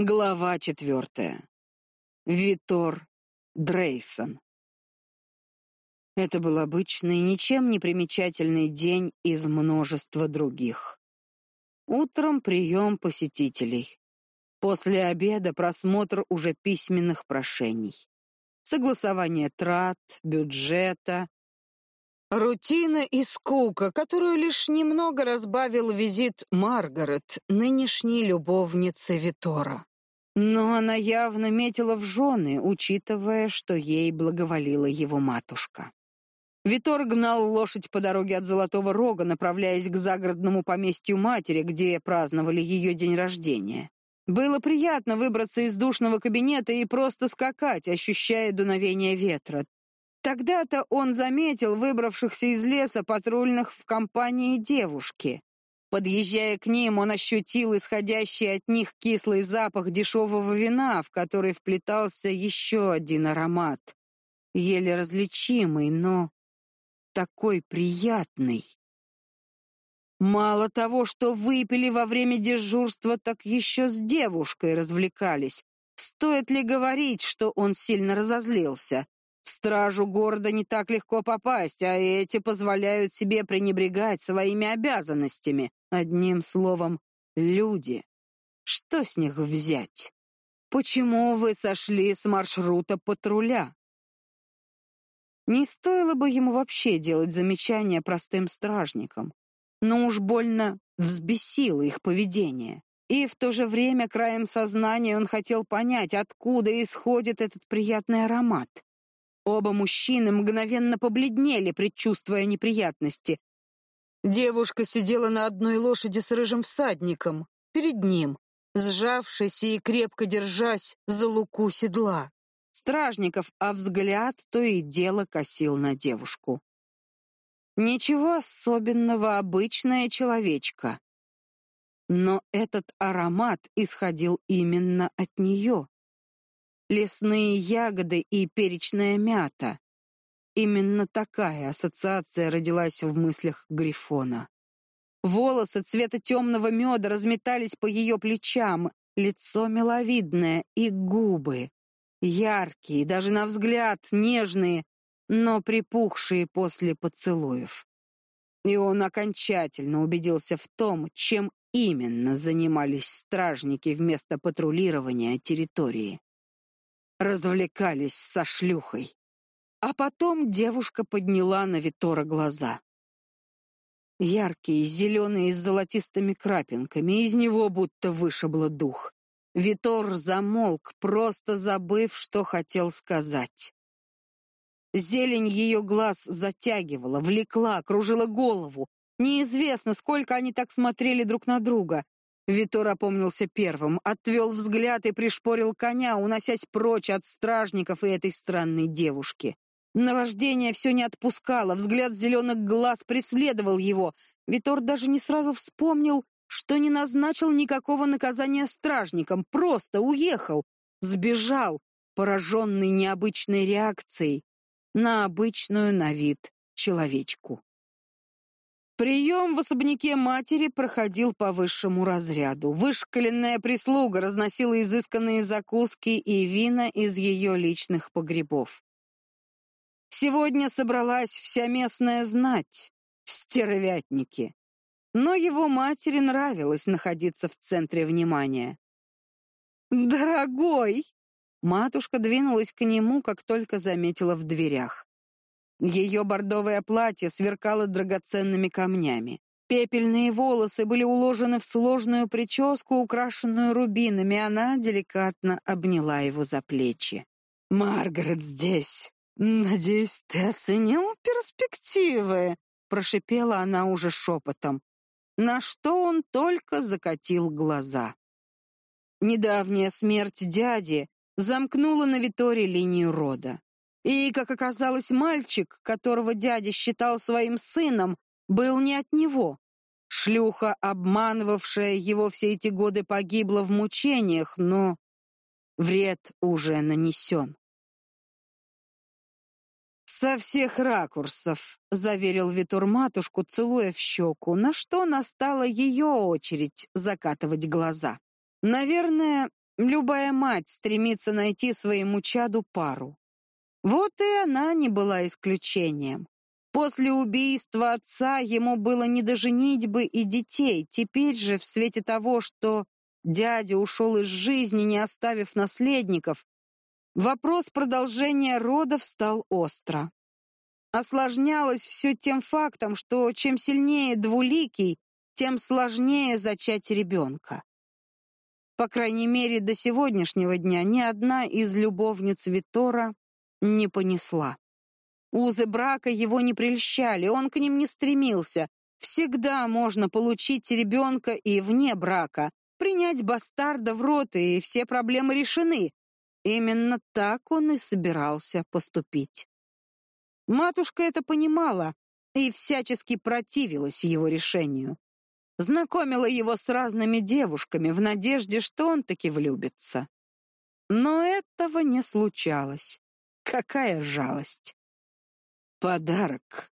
Глава четвертая. Витор Дрейсон. Это был обычный, ничем не примечательный день из множества других. Утром прием посетителей. После обеда просмотр уже письменных прошений. Согласование трат, бюджета, Рутина и скука, которую лишь немного разбавил визит Маргарет, нынешней любовницы Витора. Но она явно метила в жены, учитывая, что ей благоволила его матушка. Витор гнал лошадь по дороге от Золотого Рога, направляясь к загородному поместью матери, где праздновали ее день рождения. Было приятно выбраться из душного кабинета и просто скакать, ощущая дуновение ветра. Тогда-то он заметил выбравшихся из леса патрульных в компании девушки. Подъезжая к ним, он ощутил исходящий от них кислый запах дешевого вина, в который вплетался еще один аромат. Еле различимый, но такой приятный. Мало того, что выпили во время дежурства, так еще с девушкой развлекались. Стоит ли говорить, что он сильно разозлился? В стражу города не так легко попасть, а эти позволяют себе пренебрегать своими обязанностями. Одним словом, люди. Что с них взять? Почему вы сошли с маршрута патруля? Не стоило бы ему вообще делать замечания простым стражникам, но уж больно взбесило их поведение. И в то же время краем сознания он хотел понять, откуда исходит этот приятный аромат. Оба мужчины мгновенно побледнели, предчувствуя неприятности. Девушка сидела на одной лошади с рыжим всадником, перед ним, сжавшись и крепко держась за луку седла. Стражников, а взгляд то и дело косил на девушку. Ничего особенного, обычная человечка. Но этот аромат исходил именно от нее лесные ягоды и перечная мята. Именно такая ассоциация родилась в мыслях Грифона. Волосы цвета темного меда разметались по ее плечам, лицо миловидное и губы яркие, даже на взгляд нежные, но припухшие после поцелуев. И он окончательно убедился в том, чем именно занимались стражники вместо патрулирования территории развлекались со шлюхой. А потом девушка подняла на Витора глаза. Яркие, зеленые с золотистыми крапинками, из него будто вышибло дух. Витор замолк, просто забыв, что хотел сказать. Зелень ее глаз затягивала, влекла, кружила голову. Неизвестно, сколько они так смотрели друг на друга. Витор опомнился первым, отвел взгляд и пришпорил коня, уносясь прочь от стражников и этой странной девушки. Наваждение все не отпускало, взгляд зеленых глаз преследовал его. Витор даже не сразу вспомнил, что не назначил никакого наказания стражникам, просто уехал, сбежал, пораженный необычной реакцией на обычную на вид человечку. Прием в особняке матери проходил по высшему разряду. Вышкаленная прислуга разносила изысканные закуски и вина из ее личных погребов. Сегодня собралась вся местная знать, стервятники. Но его матери нравилось находиться в центре внимания. «Дорогой!» Матушка двинулась к нему, как только заметила в дверях. Ее бордовое платье сверкало драгоценными камнями. Пепельные волосы были уложены в сложную прическу, украшенную рубинами. Она деликатно обняла его за плечи. «Маргарет здесь. Надеюсь, ты оценил перспективы?» Прошипела она уже шепотом, на что он только закатил глаза. Недавняя смерть дяди замкнула на Виторе линию рода. И, как оказалось, мальчик, которого дядя считал своим сыном, был не от него. Шлюха, обманывавшая его все эти годы, погибла в мучениях, но вред уже нанесен. «Со всех ракурсов», — заверил Витур матушку, целуя в щеку, на что настала ее очередь закатывать глаза. Наверное, Любая мать стремится найти своему чаду пару. Вот и она не была исключением. После убийства отца ему было не до женитьбы и детей. Теперь же, в свете того, что дядя ушел из жизни, не оставив наследников, вопрос продолжения родов стал остро. Осложнялось все тем фактом, что чем сильнее двуликий, тем сложнее зачать ребенка. По крайней мере, до сегодняшнего дня ни одна из любовниц Витора не понесла. Узы брака его не прельщали, он к ним не стремился. Всегда можно получить ребенка и вне брака, принять бастарда в рот, и все проблемы решены. Именно так он и собирался поступить. Матушка это понимала и всячески противилась его решению. Знакомила его с разными девушками в надежде, что он таки влюбится. Но этого не случалось. Какая жалость! Подарок.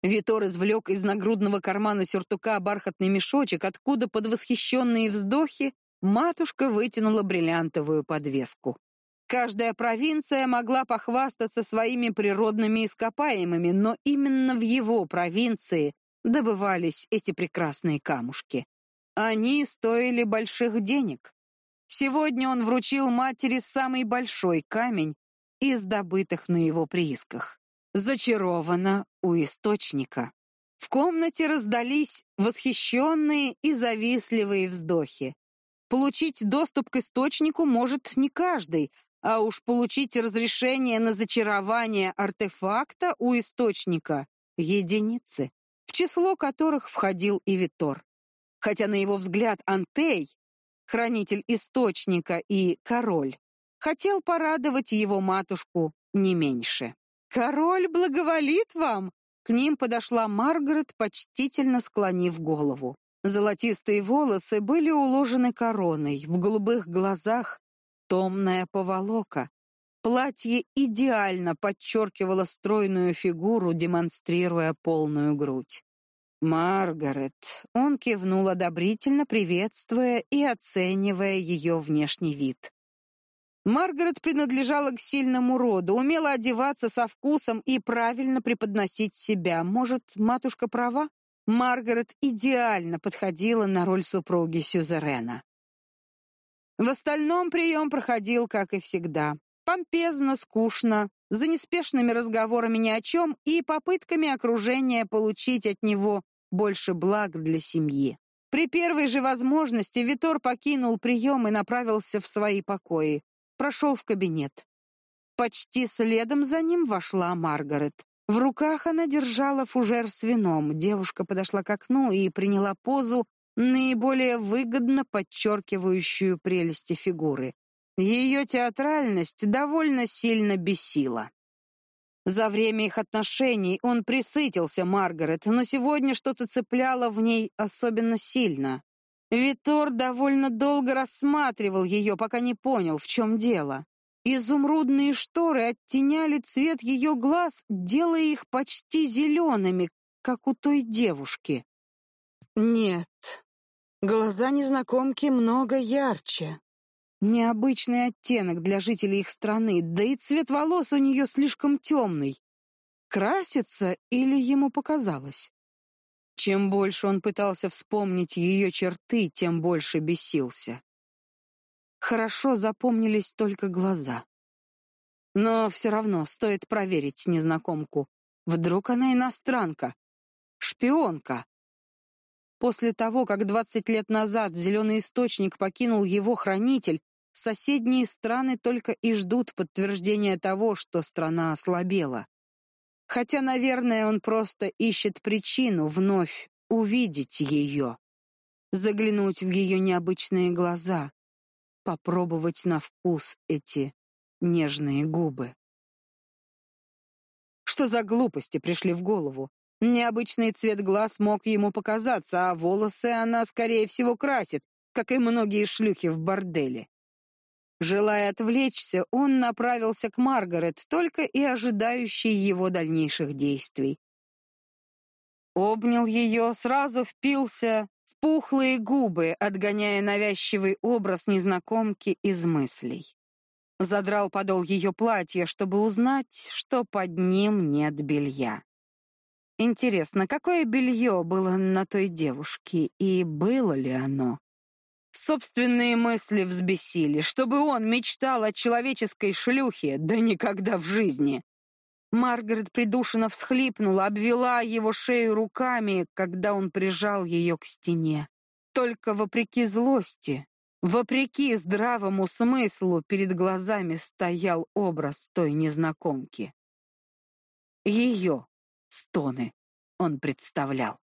Витор извлек из нагрудного кармана сюртука бархатный мешочек, откуда под восхищенные вздохи матушка вытянула бриллиантовую подвеску. Каждая провинция могла похвастаться своими природными ископаемыми, но именно в его провинции добывались эти прекрасные камушки. Они стоили больших денег. Сегодня он вручил матери самый большой камень из добытых на его приисках зачарована у источника. В комнате раздались восхищенные и завистливые вздохи. Получить доступ к источнику может не каждый, а уж получить разрешение на зачарование артефакта у источника — единицы, в число которых входил и Витор. Хотя, на его взгляд, Антей, хранитель источника и король, хотел порадовать его матушку не меньше. Король благоволит вам. К ним подошла Маргарет, почтительно склонив голову. Золотистые волосы были уложены короной, в голубых глазах томная поволока. Платье идеально подчеркивало стройную фигуру, демонстрируя полную грудь. Маргарет. Он кивнул одобрительно, приветствуя и оценивая ее внешний вид. Маргарет принадлежала к сильному роду, умела одеваться со вкусом и правильно преподносить себя. Может, матушка права? Маргарет идеально подходила на роль супруги сюзерена. В остальном прием проходил, как и всегда. Помпезно, скучно, за неспешными разговорами ни о чем и попытками окружения получить от него больше благ для семьи. При первой же возможности Витор покинул прием и направился в свои покои прошел в кабинет. Почти следом за ним вошла Маргарет. В руках она держала фужер с вином. Девушка подошла к окну и приняла позу, наиболее выгодно подчеркивающую прелести фигуры. Ее театральность довольно сильно бесила. За время их отношений он присытился Маргарет, но сегодня что-то цепляло в ней особенно сильно. Витор довольно долго рассматривал ее, пока не понял, в чем дело. Изумрудные шторы оттеняли цвет ее глаз, делая их почти зелеными, как у той девушки. Нет, глаза незнакомки много ярче. Необычный оттенок для жителей их страны, да и цвет волос у нее слишком темный. Красится или ему показалось? Чем больше он пытался вспомнить ее черты, тем больше бесился. Хорошо запомнились только глаза. Но все равно стоит проверить незнакомку. Вдруг она иностранка, шпионка. После того, как 20 лет назад зеленый источник покинул его хранитель, соседние страны только и ждут подтверждения того, что страна ослабела. Хотя, наверное, он просто ищет причину вновь увидеть ее, заглянуть в ее необычные глаза, попробовать на вкус эти нежные губы. Что за глупости пришли в голову? Необычный цвет глаз мог ему показаться, а волосы она, скорее всего, красит, как и многие шлюхи в борделе. Желая отвлечься, он направился к Маргарет, только и ожидающей его дальнейших действий. Обнял ее, сразу впился в пухлые губы, отгоняя навязчивый образ незнакомки из мыслей. Задрал подол ее платья, чтобы узнать, что под ним нет белья. Интересно, какое белье было на той девушке и было ли оно? Собственные мысли взбесили, чтобы он мечтал о человеческой шлюхе, да никогда в жизни. Маргарет придушенно всхлипнула, обвела его шею руками, когда он прижал ее к стене. Только вопреки злости, вопреки здравому смыслу, перед глазами стоял образ той незнакомки. Ее стоны он представлял.